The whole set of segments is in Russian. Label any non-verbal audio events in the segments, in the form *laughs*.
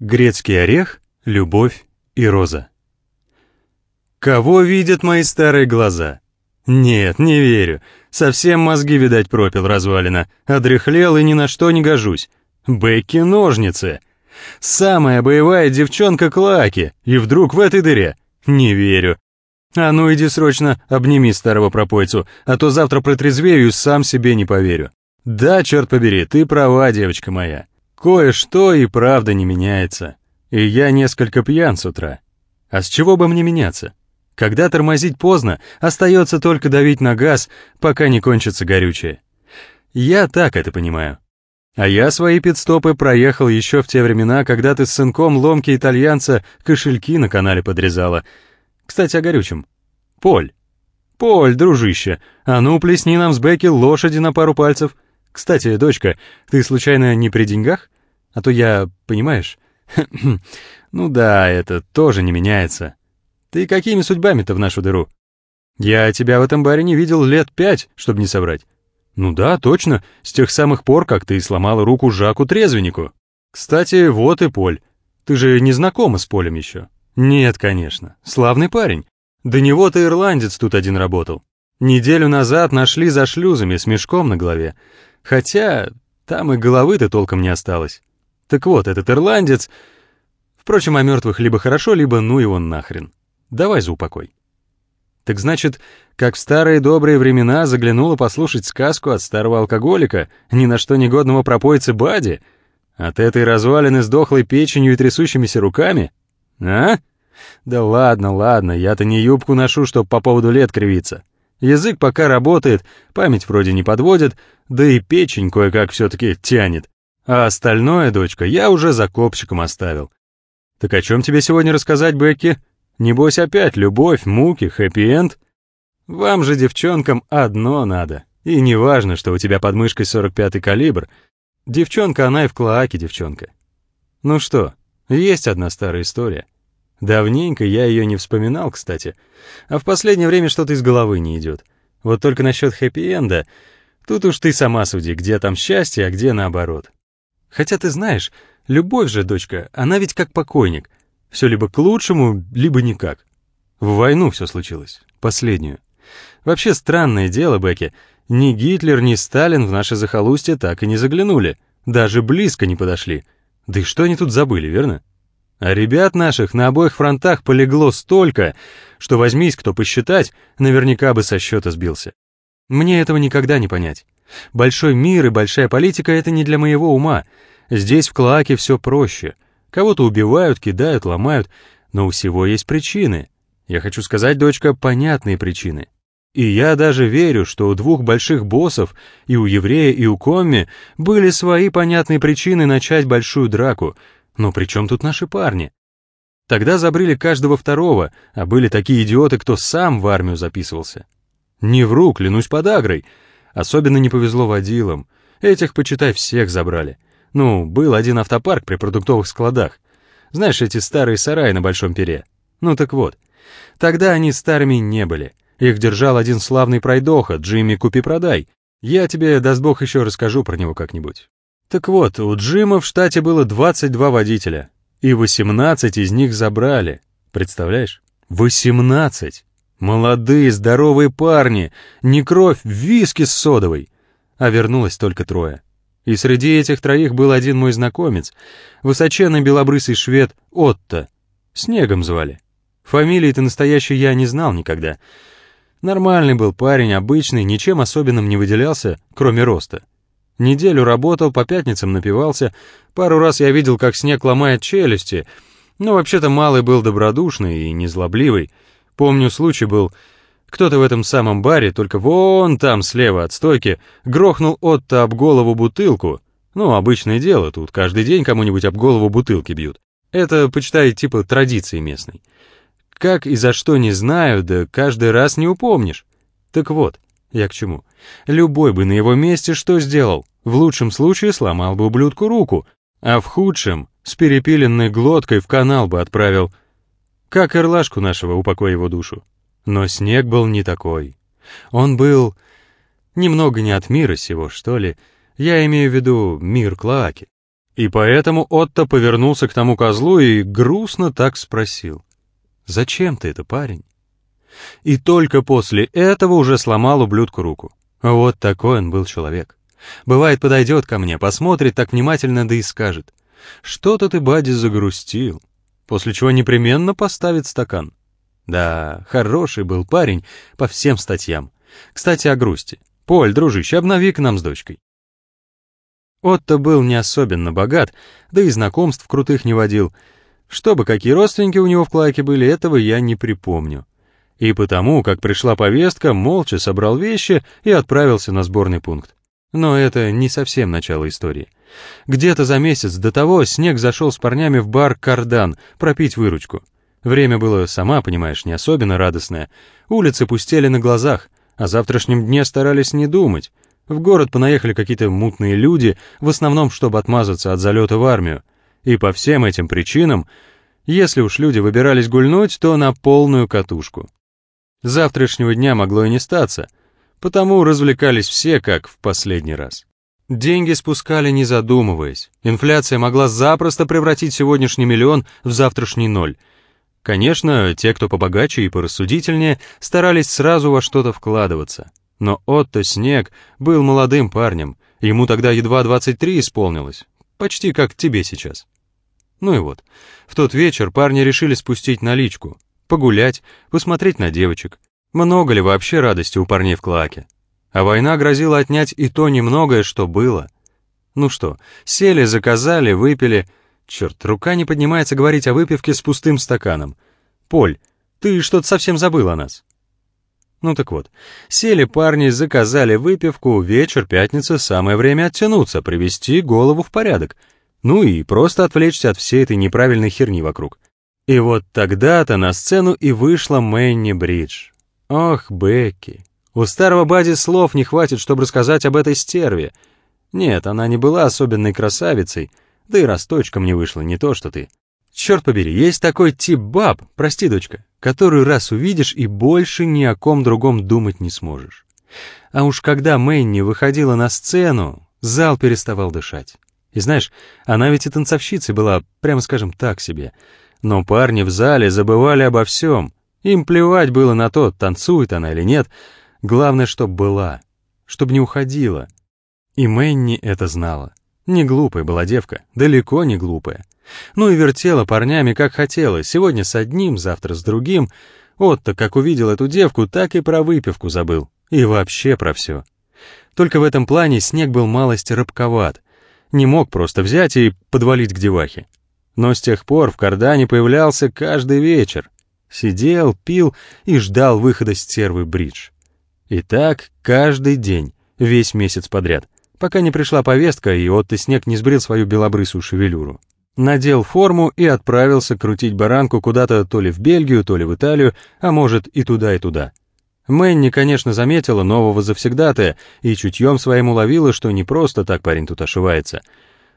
Грецкий орех, любовь и роза. Кого видят мои старые глаза? Нет, не верю. Совсем мозги, видать, пропил развалина. Одряхлел и ни на что не гожусь. Бекки-ножницы. Самая боевая девчонка Клаки. И вдруг в этой дыре. Не верю. А ну иди срочно обними старого пропойцу, а то завтра протрезвею и сам себе не поверю. Да, черт побери, ты права, девочка моя. Кое-что и правда не меняется. И я несколько пьян с утра. А с чего бы мне меняться? Когда тормозить поздно, остается только давить на газ, пока не кончится горючее. Я так это понимаю. А я свои пидстопы проехал еще в те времена, когда ты с сынком ломки итальянца кошельки на канале подрезала. Кстати, о горючем. Поль. Поль, дружище, а ну плесни нам с Бекки лошади на пару пальцев. Кстати, дочка, ты случайно не при деньгах? А то я, понимаешь... *clears throat* ну да, это тоже не меняется. Ты какими судьбами-то в нашу дыру? Я тебя в этом баре не видел лет пять, чтобы не соврать. Ну да, точно, с тех самых пор, как ты сломала руку Жаку Трезвеннику. Кстати, вот и Поль. Ты же не знакома с Полем еще? Нет, конечно. Славный парень. До него-то ирландец тут один работал. Неделю назад нашли за шлюзами с мешком на голове. Хотя там и головы-то толком не осталось. Так вот, этот ирландец... Впрочем, о мертвых либо хорошо, либо ну его нахрен. Давай за упокой. Так значит, как в старые добрые времена заглянула послушать сказку от старого алкоголика, ни на что негодного пропойца Бади? От этой развалины с дохлой печенью и трясущимися руками? А? Да ладно, ладно, я-то не юбку ношу, чтоб по поводу лет кривиться. Язык пока работает, память вроде не подводит, да и печень кое-как все-таки тянет. А остальное, дочка, я уже за копчиком оставил. Так о чем тебе сегодня рассказать, Бекки? Небось опять любовь, муки, хэппи-энд? Вам же, девчонкам, одно надо. И не важно, что у тебя под мышкой 45-й калибр. Девчонка, она и в клоаке девчонка. Ну что, есть одна старая история. Давненько я ее не вспоминал, кстати. А в последнее время что-то из головы не идет. Вот только насчет хэппи-энда, тут уж ты сама суди, где там счастье, а где наоборот. Хотя ты знаешь, любовь же, дочка, она ведь как покойник — все либо к лучшему, либо никак. В войну все случилось. Последнюю. Вообще странное дело, Бекки. Ни Гитлер, ни Сталин в наше захолустье так и не заглянули. Даже близко не подошли. Да и что они тут забыли, верно? А ребят наших на обоих фронтах полегло столько, что возьмись кто посчитать, наверняка бы со счета сбился. Мне этого никогда не понять. Большой мир и большая политика — это не для моего ума. Здесь в Клоаке все проще — Кого-то убивают, кидают, ломают, но у всего есть причины. Я хочу сказать, дочка, понятные причины. И я даже верю, что у двух больших боссов, и у еврея, и у Комми, были свои понятные причины начать большую драку. Но при чем тут наши парни? Тогда забрили каждого второго, а были такие идиоты, кто сам в армию записывался. Не вру, клянусь подагрой. Особенно не повезло водилам. Этих, почитай, всех забрали. Ну, был один автопарк при продуктовых складах. Знаешь, эти старые сараи на Большом Пере? Ну так вот. Тогда они старыми не были. Их держал один славный пройдоха, Джимми Купи-Продай. Я тебе, даст бог, еще расскажу про него как-нибудь. Так вот, у Джима в штате было 22 водителя, и 18 из них забрали. Представляешь? 18! Молодые, здоровые парни, не кровь, виски с содовой. А вернулось только трое. И среди этих троих был один мой знакомец, высоченный белобрысый швед Отто. Снегом звали. Фамилии-то настоящей я не знал никогда. Нормальный был парень, обычный, ничем особенным не выделялся, кроме роста. Неделю работал, по пятницам напивался, пару раз я видел, как снег ломает челюсти, но вообще-то малый был добродушный и незлобливый. Помню, случай был, кто-то в этом самом баре, только вон там, слева от стойки, грохнул Отто об голову бутылку. Ну, обычное дело, тут каждый день кому-нибудь об голову бутылки бьют. Это, почитай, типа традиции местной. Как и за что не знаю, да каждый раз не упомнишь. Так вот, я к чему. Любой бы на его месте что сделал? В лучшем случае сломал бы ублюдку руку, а в худшем с перепиленной глоткой в канал бы отправил. Как ирлашку нашего, упокой его душу. Но снег был не такой. Он был немного не от мира сего, что ли. Я имею в виду мир Клоаки. И поэтому Отто повернулся к тому козлу и грустно так спросил. «Зачем ты это, парень?» И только после этого уже сломал ублюдку руку. Вот такой он был человек. Бывает, подойдет ко мне, посмотрит так внимательно, да и скажет. «Что-то ты, Бади, загрустил», после чего непременно поставит стакан. Да, хороший был парень по всем статьям. Кстати, о грусти. Поль, дружище, обнови к нам с дочкой. Отто был не особенно богат, да и знакомств крутых не водил. Чтобы какие родственники у него в Клайке были, этого я не припомню. И потому, как пришла повестка, молча собрал вещи и отправился на сборный пункт. Но это не совсем начало истории. Где-то за месяц до того Снег зашел с парнями в бар «Кардан» пропить выручку. Время было, сама понимаешь, не особенно радостное. Улицы пустели на глазах, о завтрашнем дне старались не думать. В город понаехали какие-то мутные люди, в основном, чтобы отмазаться от залета в армию. И по всем этим причинам, если уж люди выбирались гульнуть, то на полную катушку. Завтрашнего дня могло и не статься, потому развлекались все, как в последний раз. Деньги спускали не задумываясь. Инфляция могла запросто превратить сегодняшний миллион в завтрашний ноль. Конечно, те, кто побогаче и порассудительнее, старались сразу во что-то вкладываться. Но Отто Снег был молодым парнем, ему тогда едва 23 исполнилось, почти как тебе сейчас. Ну и вот, в тот вечер парни решили спустить наличку, погулять, посмотреть на девочек. Много ли вообще радости у парней в Клаке? А война грозила отнять и то немногое, что было. Ну что, сели, заказали, выпили. Черт, рука не поднимается говорить о выпивке с пустым стаканом. Поль, ты что-то совсем забыл о нас. Ну так вот, сели парни, заказали выпивку, вечер, пятница, самое время оттянуться, привести голову в порядок. Ну и просто отвлечься от всей этой неправильной херни вокруг. И вот тогда-то на сцену и вышла Мэнни Бридж. Ох, Бекки. У старого Бади слов не хватит, чтобы рассказать об этой стерве. Нет, она не была особенной красавицей, да и росточком не вышла, не то что ты. Черт побери, есть такой тип баб, прости, дочка, которую раз увидишь и больше ни о ком другом думать не сможешь. А уж когда Мэнни выходила на сцену, зал переставал дышать. И знаешь, она ведь и танцовщицей была, прямо скажем, так себе. Но парни в зале забывали обо всем. Им плевать было на то, танцует она или нет. Главное, чтоб была, чтоб не уходила. И Мэнни это знала. Не глупая была девка, далеко не глупая. Ну и вертела парнями, как хотела, сегодня с одним, завтра с другим. Отто, как увидел эту девку, так и про выпивку забыл. И вообще про все. Только в этом плане снег был малость рабковат. Не мог просто взять и подвалить к девахе. Но с тех пор в кардане появлялся каждый вечер. Сидел, пил и ждал выхода стервы бридж. И так каждый день, весь месяц подряд, пока не пришла повестка, и Отто Снег не сбрил свою белобрысую шевелюру надел форму и отправился крутить баранку куда-то то ли в Бельгию, то ли в Италию, а может и туда, и туда. Мэнни, конечно, заметила нового завсегдатая и чутьем своим уловила, что не просто так парень тут ошивается.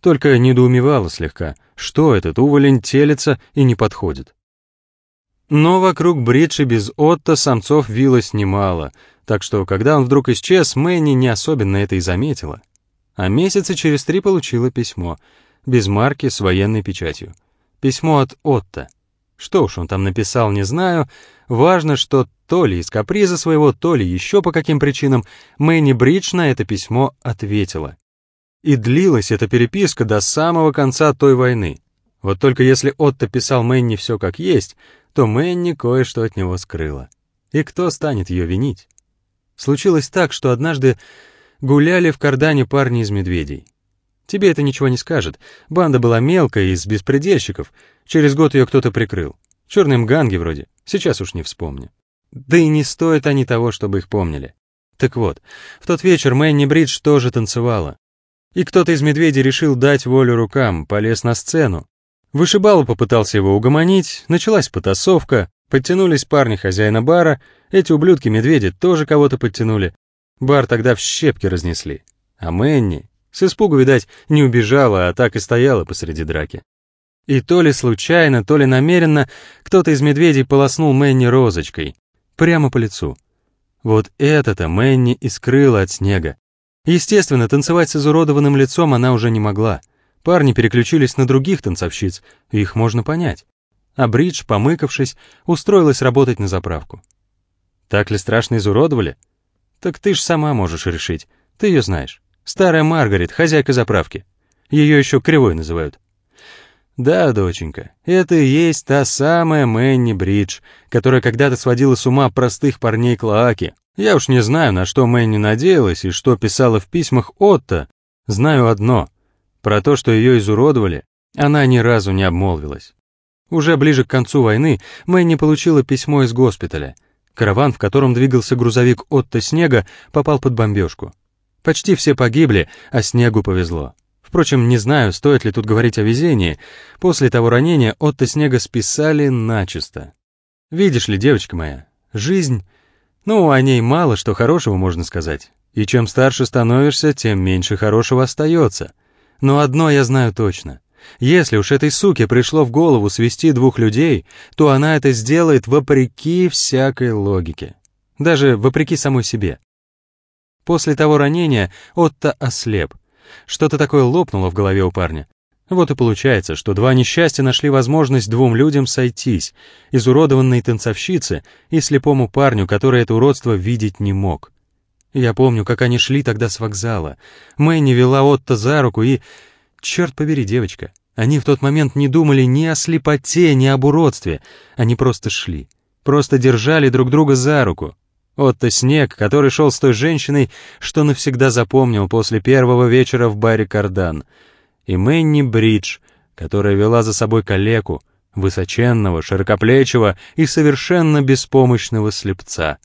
Только недоумевала слегка, что этот уволень телится и не подходит. Но вокруг Бриджи без Отто самцов вилось немало, так что, когда он вдруг исчез, Мэнни не особенно это и заметила. А месяца через три получила письмо — без марки с военной печатью. Письмо от Отто. Что уж он там написал, не знаю. Важно, что то ли из каприза своего, то ли еще по каким причинам Мэнни Бридж на это письмо ответила. И длилась эта переписка до самого конца той войны. Вот только если Отто писал Мэнни все как есть, то Мэнни кое-что от него скрыла. И кто станет ее винить? Случилось так, что однажды гуляли в кардане парни из медведей. Тебе это ничего не скажет. Банда была мелкая, из беспредельщиков. Через год ее кто-то прикрыл. Черным ганги вроде. Сейчас уж не вспомню. Да и не стоит они того, чтобы их помнили. Так вот, в тот вечер Мэнни Бридж тоже танцевала. И кто-то из медведей решил дать волю рукам, полез на сцену. Вышибалу попытался его угомонить, началась потасовка, подтянулись парни хозяина бара, эти ублюдки-медведи тоже кого-то подтянули. Бар тогда в щепки разнесли. А Мэнни, с испугу, видать, не убежала, а так и стояла посреди драки. И то ли случайно, то ли намеренно кто-то из медведей полоснул Мэнни розочкой. Прямо по лицу. Вот это-то Мэнни и скрыла от снега. Естественно, танцевать с изуродованным лицом она уже не могла. Парни переключились на других танцовщиц, их можно понять. А Бридж, помыкавшись, устроилась работать на заправку. Так ли страшно изуродовали? Так ты ж сама можешь решить, ты ее знаешь. Старая Маргарет, хозяйка заправки. Ее еще кривой называют. Да, доченька, это и есть та самая Мэнни Бридж, которая когда-то сводила с ума простых парней Клоаки. Я уж не знаю, на что Мэнни надеялась и что писала в письмах Отто. Знаю одно. Про то, что ее изуродовали, она ни разу не обмолвилась. Уже ближе к концу войны Мэнни получила письмо из госпиталя. Караван, в котором двигался грузовик Отто Снега, попал под бомбежку. Почти все погибли, а Снегу повезло. Впрочем, не знаю, стоит ли тут говорить о везении. После того ранения Отто Снега списали начисто. Видишь ли, девочка моя, жизнь... Ну, о ней мало что хорошего можно сказать. И чем старше становишься, тем меньше хорошего остается. Но одно я знаю точно. Если уж этой суке пришло в голову свести двух людей, то она это сделает вопреки всякой логике. Даже вопреки самой себе. После того ранения Отто ослеп, что-то такое лопнуло в голове у парня. Вот и получается, что два несчастья нашли возможность двум людям сойтись, изуродованной танцовщице и слепому парню, который это уродство видеть не мог. Я помню, как они шли тогда с вокзала. Мэнни вела Отто за руку и... Черт побери, девочка, они в тот момент не думали ни о слепоте, ни об уродстве. Они просто шли. Просто держали друг друга за руку. Отто Снег, который шел с той женщиной, что навсегда запомнил после первого вечера в баре «Кардан», и Мэнни Бридж, которая вела за собой калеку, высоченного, широкоплечего и совершенно беспомощного слепца.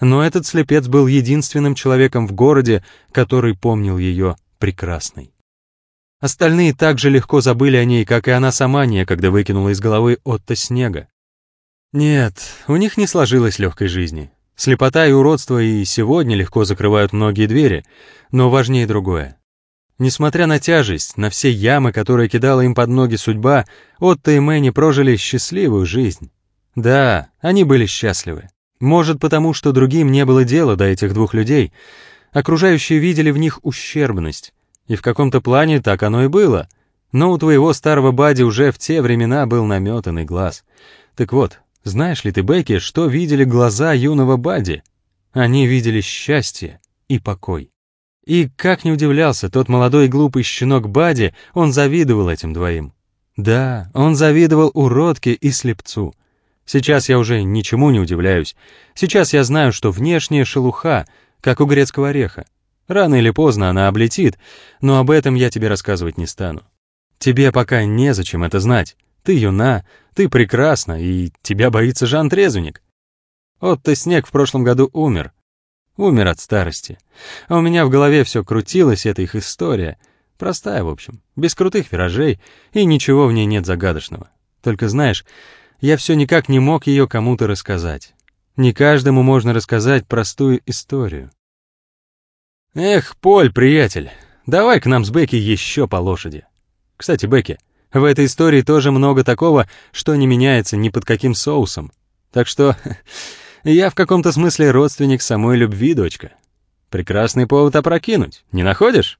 Но этот слепец был единственным человеком в городе, который помнил ее прекрасной. Остальные так же легко забыли о ней, как и она сама некогда выкинула из головы Отто Снега. Нет, у них не сложилось легкой жизни. Слепота и уродство и сегодня легко закрывают многие двери, но важнее другое. Несмотря на тяжесть, на все ямы, которые кидала им под ноги судьба, Отто и Мэнни прожили счастливую жизнь. Да, они были счастливы. Может, потому что другим не было дела до этих двух людей. Окружающие видели в них ущербность. И в каком-то плане так оно и было. Но у твоего старого Бади уже в те времена был наметанный глаз. Так вот, знаешь ли ты, Бекки, что видели глаза юного Бади? Они видели счастье и покой. И, как не удивлялся тот молодой глупый щенок Бади, он завидовал этим двоим. Да, он завидовал уродке и слепцу. Сейчас я уже ничему не удивляюсь. Сейчас я знаю, что внешняя шелуха, как у грецкого ореха. Рано или поздно она облетит, но об этом я тебе рассказывать не стану. Тебе пока незачем это знать. Ты юна, ты прекрасна, и тебя боится Жан Трезвенник. Отто Снег в прошлом году умер. Умер от старости. А у меня в голове все крутилось, эта их история. Простая, в общем, без крутых виражей, и ничего в ней нет загадочного. Только знаешь, я все никак не мог ее кому-то рассказать. Не каждому можно рассказать простую историю. Эх, Поль, приятель, давай к нам с Бекки еще по лошади. Кстати, Бекки, в этой истории тоже много такого, что не меняется ни под каким соусом. Так что *laughs* я в каком-то смысле родственник самой любви, дочка. Прекрасный повод опрокинуть, не находишь?